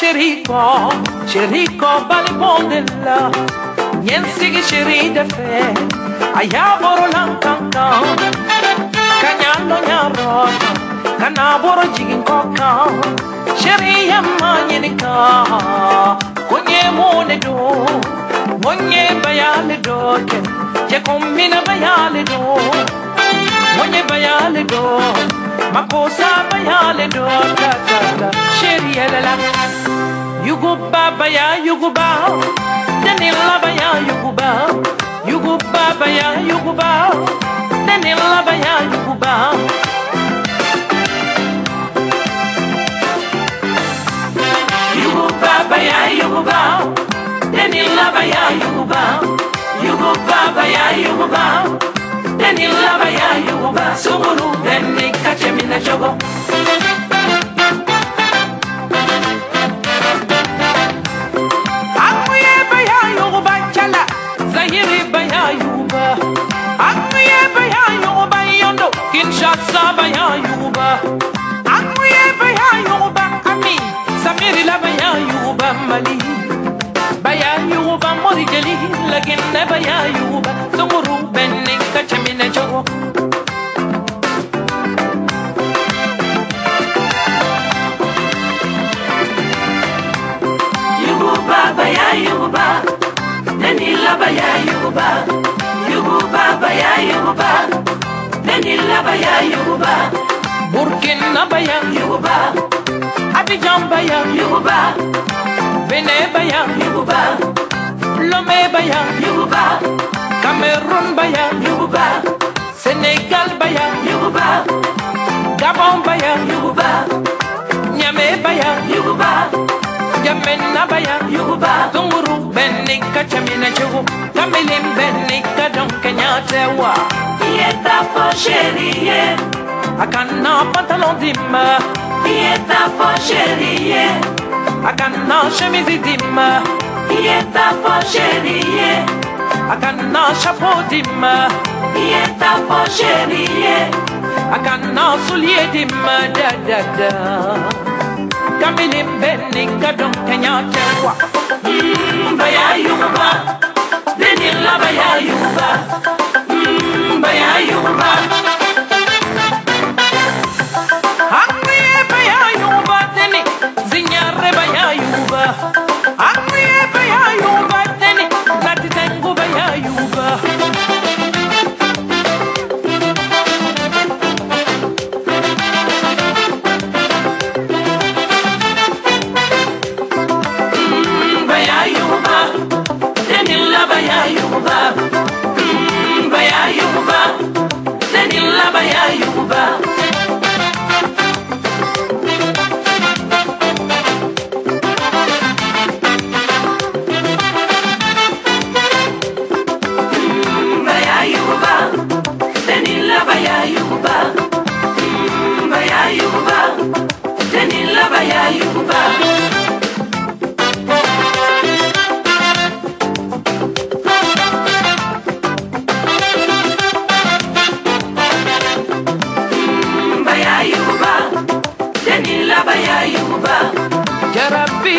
Cherico, Cherico balibondella, Yensigi cheri de fe, Ayaboro lankankan, Kanyalo nyaro, Kanaboro jigin koka, Cheri yamma yenika, Kunye mone do, moƴƴe bayale ɗo ken je kombina bayale ɗo moƴƴe bayale ɗo makko sa bayale ɗo kakaka sheriyelala yugubba baya yuguba danilla baya yuguba yugubba baya yuguba Kachemina jogo Akuye baya yuguba chala. Zahiri baya yuguba Akuye baya yuguba yondo. Kinshasa baya yuguba Akuye baya yuguba Ami. Samiri la baya yuguba Mali. Baya yuguba Mori jeli Laginne baya yuguba Sunguru benni kachamine jogo Yuguba baya yuguba Danila baya yuguba Yuguba baya Danila baya yuguba Burkina baya yuguba Abidjan baya yuguba Benin baya yuguba Lomé baya yuguba Cameroun baya yuguba Sénégal baya yuguba Gabon baya yuguba Niamey baya yuguba Jamena baya yuguba Tunguru benika chamina chugu Kamilim benika donke nyatewa Dieta for chérie, Akana pantalon dimma dieta for chérie, Akana chemise dimma dieta for chérie, Akana chapeau dimma dieta for chérie, Akana soulier dimma da da da. Kamilim benika donke nyatewa mm, baya yuba, denila